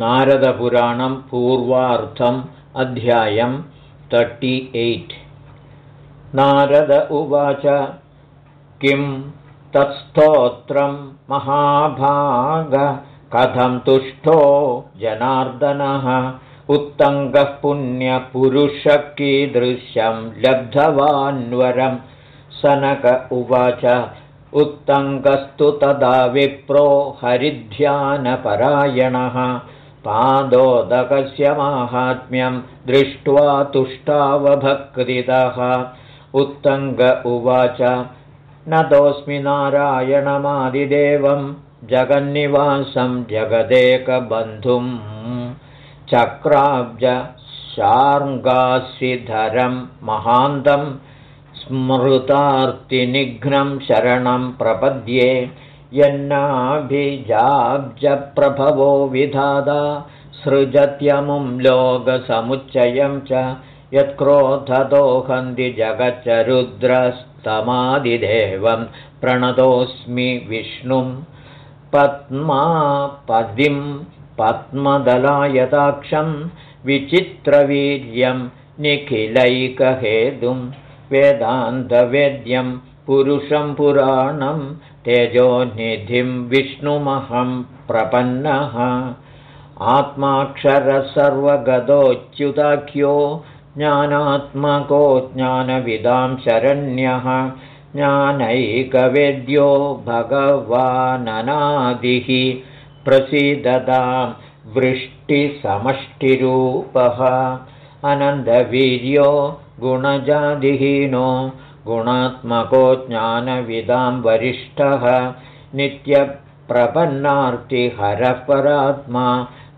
नारदपुराणं पूर्वार्थम् अध्यायं तर्टि एय्ट् नारद उवाच किं तत्स्तोत्रं महाभाग कथं तुष्टो जनार्दनः? उत्तङ्गः पुण्यपुरुषः कीदृश्यं लब्धवान्वरं। सनक उवाच उत्तङ्गस्तु तदा विप्रो हरिध्यानपरायणः पादोदकस्य माहात्म्यं दृष्ट्वा तुष्टावभक्तितः। उत्तङ्ग उवाच नतोऽस्मि नारायणमादिदेवं जगन्निवासं जगदेकबन्धुम् चक्राब्ज शार्ङ्गासिधरं महान्तं स्मृतार्तिनिघ्नं शरणं प्रपद्ये यन्नाभिजाब्जप्रभवो विधादा सृजत्यमुं लोकसमुच्चयं च यत्क्रोधदोहन्ति जगच्च रुद्रस्तमादिदेवं प्रणतोऽस्मि विष्णुं पद्मापदिं पद्मदलायताक्षं विचित्रवीर्यं निखिलैकहेतुं वेदान्तवेद्यं पुरुषं पुराणं तेजोनिधिं विष्णुमहं प्रपन्नः। आत्माक्षरसर्वगतोच्युताख्यो ज्ञानात्मको ज्ञानविदां शरण्यः। ज्ञानैकवेद्यो भगवाननादिः। प्रसीदतां वृष्टिसमष्टिरूपः। अनन्दवीर्यो गुणजादिहीनो गुणात्मको ज्ञानविदां वरिष्ठः नित्यप्रपन्नार्तिहरः परात्मा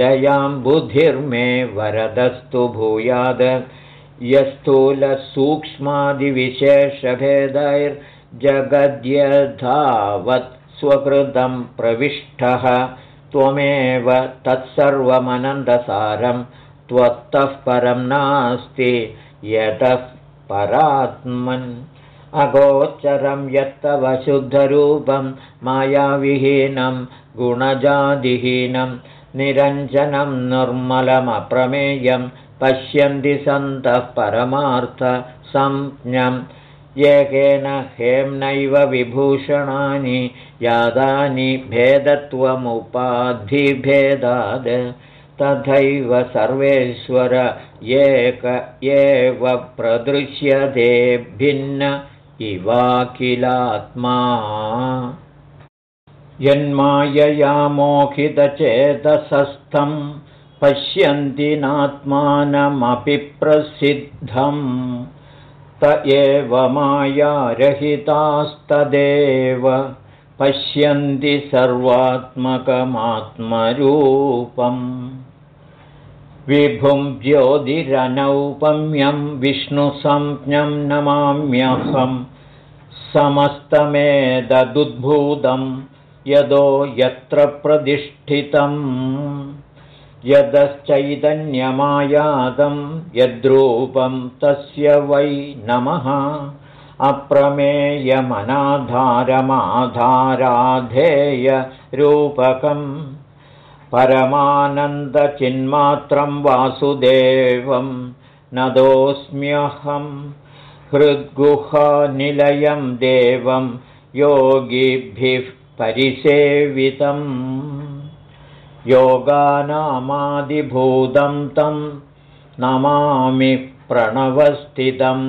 दयां बुद्धिर्मे वरदस्तु भूयाद। यस्थूलसूक्ष्मादिविशेषभेदैर्जगद्यधावत् स्वकृतं प्रविष्टः त्वमेव तत्सर्वमनन्दसारं त्वत्तः परं नास्ति यतः परात्मन्। अगोचरं यत्तव शुद्धरूपं मायाविहीनं गुणजादिहीनं निरञ्जनं निर्मलमप्रमेयं पश्यन्ति सन्तः परमार्थसंज्ञं येकेन हेम्नैव विभूषणानि यादानि भेदत्वमुपाधिभेदाद् तथैव सर्वेश्वर एक एव प्रदृश्यते भिन्न इवाखिलात्मा। यन्मायया मोहितचेतसस्थं पश्यन्ति नात्मानमपि प्रसिद्धम् त एव मायारहितास्तदेव पश्यन्ति सर्वात्मकमात्मरूपम् विभुं ज्योतिरनौपम्यं विष्णुसंज्ञं नमाम्यहं समस्तमेददुद्भूतं यदो यत्र प्रतिष्ठितम् यदश्चैतन्यमायादं यद्रूपं तस्य वै नमः। अप्रमेयमनाधारमाधाराधेयरूपकम् परमानन्दचिन्मात्रं वासुदेवं नदोऽस्म्यहं हृद्गुहानिलयं देवं योगिभिः परिसेवितम् योगानामादिभूतं तं नमामि प्रणवस्थितं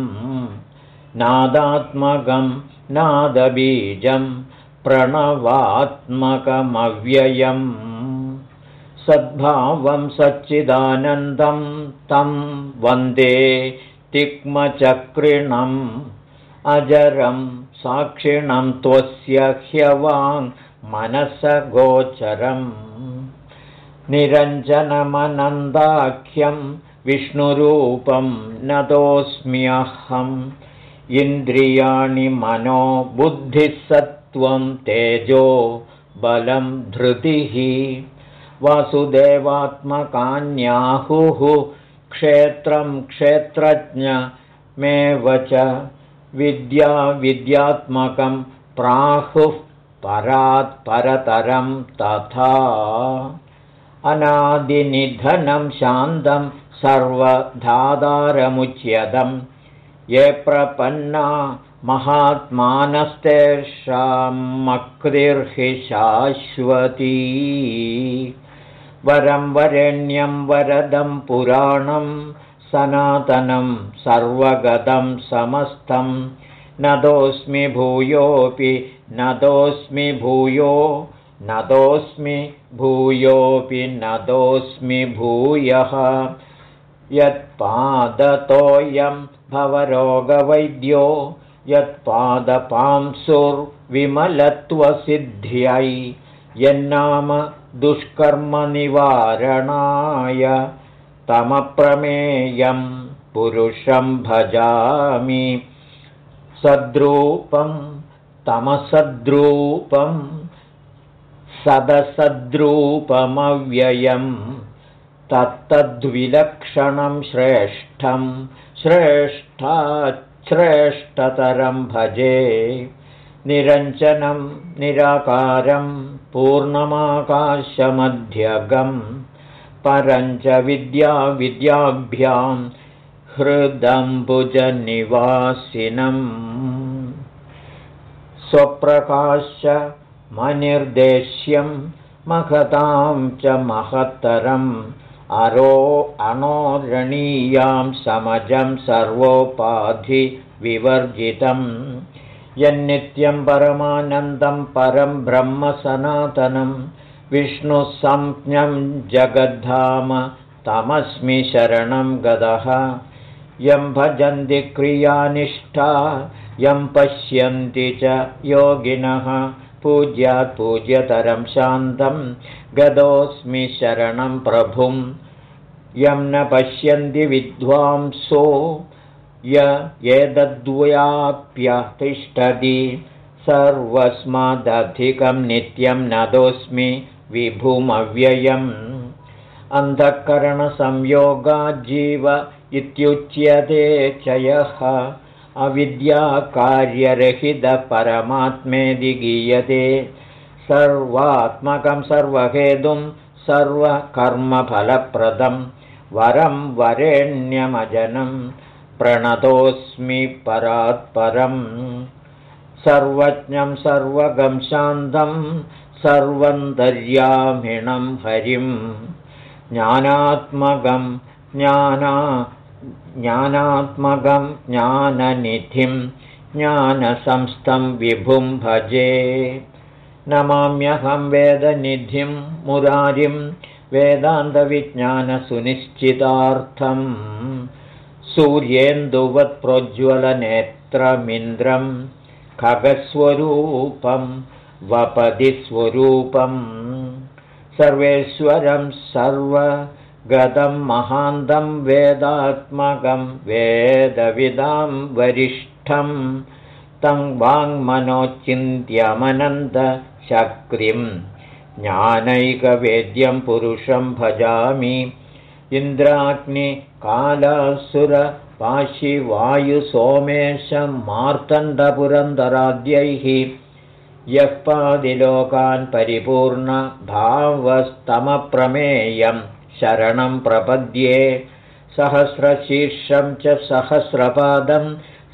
नादात्मकं नादबीजं प्रणवात्मकमव्ययम् सद्भावं सच्चिदानन्दं तं वन्दे तिक्मचक्रिणम् अजरं साक्षिणं त्वस्य ह्यवाङ् मनसगोचरम् निरञ्जनमनन्दाख्यं विष्णुरूपं नतोऽस्म्यहम् इन्द्रियाणि मनो बुद्धिः सत्त्वं तेजो बलं धृतिः वासुदेवात्मकान्याहुः क्षेत्रं क्षेत्रज्ञमेव च विद्या विद्यात्मकं प्राहुः परात् परतरं तथा। अनादिनिधनं शान्तं सर्वधादारमुच्यतं ये प्रपन्ना महात्मानस्तेषां मक्तिर्हि शाश्वती वरं वरेण्यं वरदं पुराणं सनातनं सर्वगतं समस्तं। नदोऽस्मि भूयोऽपि नदोऽस्मि भूयो नदोऽस्मि भूयोऽपि नदोऽस्मि भूयः। यत्पादतोऽयं भवरोगवैद्यो यत्पादपांसुर्विमलत्वसिद्ध्यै। यन्नाम दुष्कर्मनिवारणाय तमप्रमेयं पुरुषं भजामि। सद्रूपं तमसद्रूपं सदसद्रूपमव्ययम् तत्तद्विलक्षणं श्रेष्ठं श्रेष्ठतरं भजे। निरञ्जनं निराकारं पूर्णमाकाशमध्यगं परञ्च विद्या विद्याभ्यां हृदम्बुजनिवासिनम् स्वप्रकाशमनिर्देश्यं महतां च महत्तरम् अरो अणोरणीयां समजं सर्वोपाधिविवर्जितम् यन्नित्यं परमानन्दं परं ब्रह्मसनातनं विष्णुसंज्ञं जगद्धाम तमस्मि शरणं गदः। यं भजन्ति क्रियानिष्ठा यं पश्यन्ति च योगिनः। पूज्यात् पूज्यतरं शान्तं गदोऽस्मि शरणं प्रभुं। यं न पश्यन्ति विद्वांसो य एतद्वयाप्यतिष्ठति सर्वस्मादधिकं नित्यं नदोऽस्मि विभुमव्ययम्। अन्धःकरणसंयोगाज्जीव इत्युच्यते च यः। अविद्याकार्यरहितपरमात्मेदि गीयते। सर्वात्मकं सर्वहेतुं सर्वकर्मफलप्रदं। वरं वरेण्यमजनं प्रणतोऽस्मि परात्परम् सर्वज्ञं सर्वगं शान्तं सर्वन्तर्यामिणं हरिं ज्ञानात्मकं ज्ञाना ज्ञानात्मकं ज्ञाननिधिं ज्ञानसंस्थं विभुं भजे। नमाम्यहं वेदनिधिं मुरारिं वेदान्तविज्ञानसुनिश्चितार्थम् सूर्येन्दुवत्प्रोज्ज्वलनेत्रमिन्द्रं खगस्वरूपं वपदिस्वरूपं सर्वेश्वरं सर्वगतं महान्तं वेदात्मकं वेदविदां वरिष्ठं तं वाङ्मनोचिन्त्यमनन्तशक्तिं ज्ञानैकवेद्यं पुरुषं भजामि इन्द्राग्निकालासुरपाशिवायुसोमेशमार्तण्डपुरन्दराद्यैः यः पादिलोकान् परिपूर्णभावस्तमप्रमेयं शरणं प्रपद्ये सहस्रशीर्षं च सहस्रपादं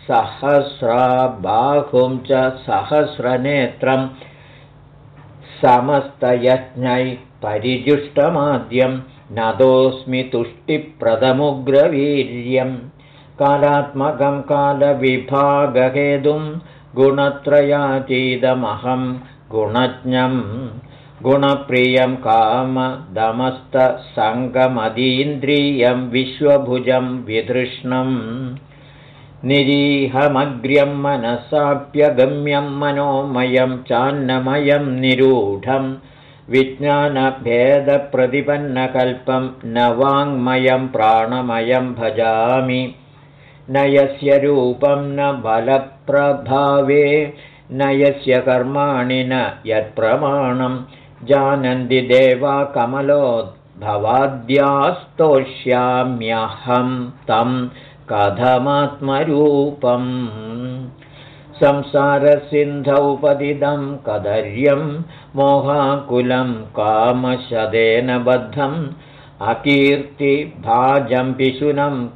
सहस्राबाहुं च सहस्रनेत्रं समस्तयज्ञै परिजुष्टमाद्यं नदोऽस्मि तुष्टिप्रदमुग्रवीर्यं कालात्मकं कालविभागहेतुं गुणत्रयातीदमहं गुणज्ञं। गुणप्रियं कामदमस्तसङ्गमदीन्द्रियं विश्वभुजं विधृष्णम् निरीहमग्र्यं मनसाप्यगम्यं मनोमयं चान्नमयं निरूढं विज्ञानभेदप्रतिपन्नकल्पं न वाङ्मयं प्राणमयं भजामि। न यस्य रूपं न बलप्रभावे न यस्य कर्माणि न यत्प्रमाणं। जानन्ति देवा कमलोद्भवाद्यास्तोष्याम्यहं तं कथमात्मरूपम् संसारसिन्धौ पतितं कदर्यं मोहाकुलं कामशदेन बद्धम् अकीर्तिभाजं पिशुनं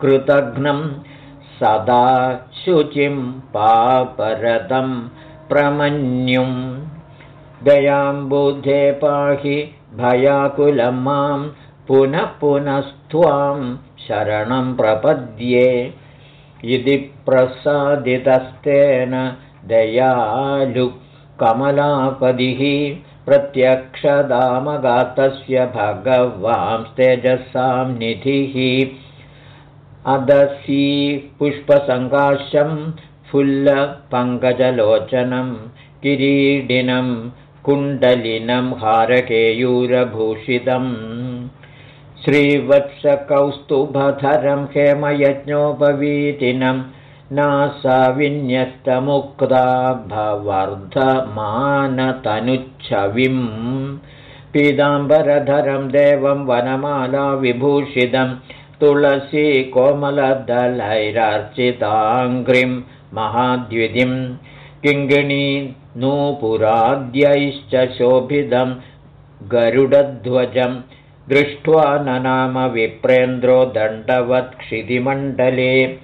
कृतघ्नं सदा शुचिं पापरतं प्रमन्युं। दयां बुद्धे पाहि भयाकुलं मां पुनः पुनस्त्वां शरणं प्रपद्ये इति प्रसादितस्तेन दयालुकमलापदिः प्रत्यक्षदामगातस्य भगवांस्तेजसां निधिः अदसी पुष्पसङ्काशं फुल्लपङ्कजलोचनं किरीडिनं कुण्डलिनं हारकेयूरभूषितम् श्रीवत्सकौस्तुभधरं हेमयज्ञोपवीतिनं नासा विन्यस्तमुक्ता भवर्धमानतनुच्छविम् पीताम्बरधरं देवं वनमालाविभूषितं तुलसी कोमलदलैरार्चिताङ्घ्रिं महाद्विधिं किङ्गिणी नूपुराद्यैश्च शोभितं गरुडध्वजम् दृष्ट्वा ननाम विप्रेन्द्रो दण्डवत्क्षितिमण्डले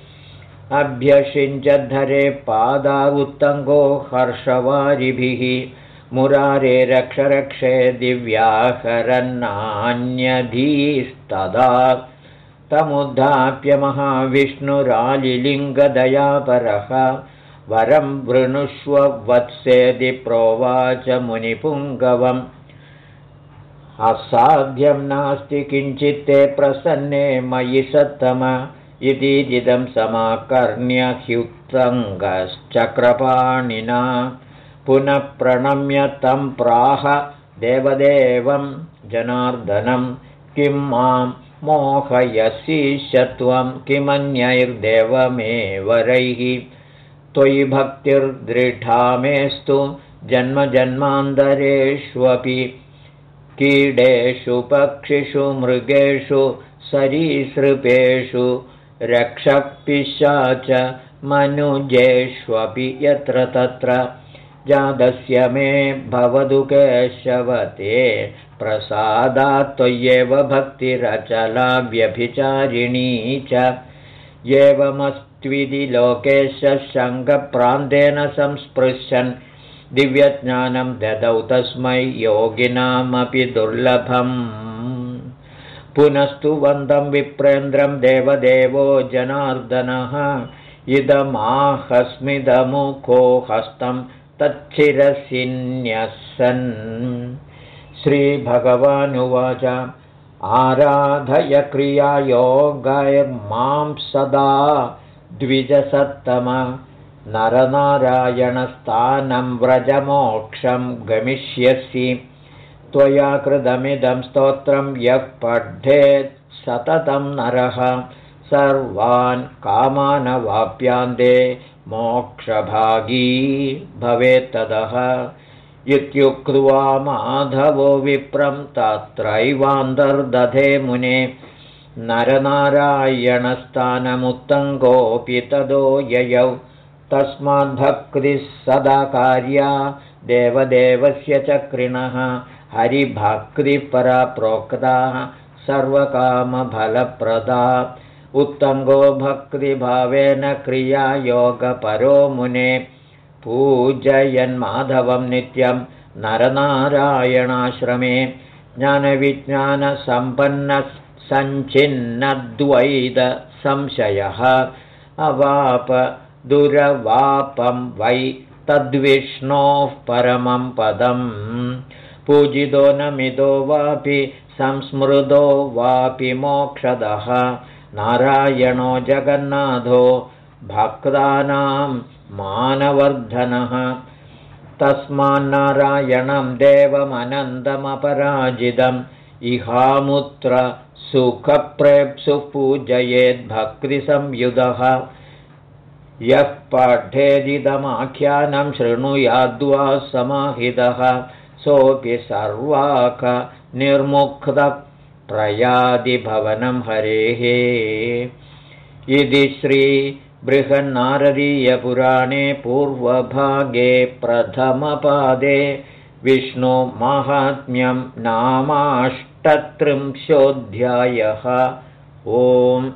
अभ्यषिञ्चद्धरे पादा उत्तङ्गो हर्षवारिभिः। मुरारे रक्षरक्षे दिव्याहरन्नान्यधीस्तदा। तमुद्धाप्य महाविष्णुरालिलिङ्गदयापरः वरं वृणुष्व वत्सेदि प्रोवाच मुनिपुङ्गवम् असाध्यं नास्ति किञ्चित्ते प्रसन्ने मयि सत्तम इतीजिदं समाकर्ण्यह्युत्तङ्गश्चक्रपाणिना पुनः प्रणम्य तं प्राह देवदेवं जनार्दनं किं मां मोहयसीशत्वं किमन्यैर्देवमेवरैः। त्वयि भक्तिर्दृढा मेस्तु जन्मजन्मान्तरेष्वपि कीडेषु पक्षिषु मृगेषु सरीसृपेषु रक्षपिशा च मनुजेष्वपि यत्र तत्र। जातस्य मे भवतु केशवते प्रसादात् त्वय्येव भक्तिरचला व्यभिचारिणी च। एवमस्त्विधि लोकेश शङ्खप्रान्तेन संस्पृशन् दिव्यज्ञानं ददौ तस्मै योगिनामपि दुर्लभम्। पुनस्तु वन्दं विप्रेन्द्रं देवदेवो जनार्दनः। इदमाहस्मिदमुखो हस्तं तच्छिरसिन्यसन्। श्रीभगवानुवाच आराधय क्रियायोगैर्मां सदा द्विजसत्तम नरनारायणस्थानं व्रजमोक्षं गमिष्यसि। त्वया कृतमिदं स्तोत्रं यः पठेत् सततं नरः। सर्वान् कामानवाप्यान्ते मोक्षभागी भवेत्तदः इत्युक्त्वा माधवो विप्रं तत्रैवान्तर्दधे मुने। नरनारायणस्थानमुत्तङ्गोऽपि तदो ययौ तस्माद्भक्तिः सदा कार्या देवदेवस्य चक्रिणः हरिभक्तिपरा प्रोक्ता सर्वकामफलप्रदा। उत्तङ्गो भक्तिभावेन क्रियायोगपरो मुने। पूजयन्माधवं नित्यं नरनारायणाश्रमे। ज्ञानविज्ञानसम्पन्नः अवाप दुरवापं वै तद्विष्णोः परमं पदम्। पूजितो न मिदो वापि संस्मृतो वापि मोक्षदः। नारायणो जगन्नाथो भक्तानां मानवर्धनः। तस्मान्नारायणं देवमनन्दमपराजितम्। इहामुत्र सुखप्रेप्सुः पूजयेद्भक्तिसंयुधः यः पठेदिदमाख्यानं शृणुयाद्वा समाहितः सोऽपि सर्वाकनिर्मुक्तप्रयादिभवनं हरेः। इति श्री बृहन्नारदीयपुराणे पूर्वभागे प्रथमपादे विष्णुमाहात्म्यं नामाष्टत्रिंशोऽध्यायः। ओम्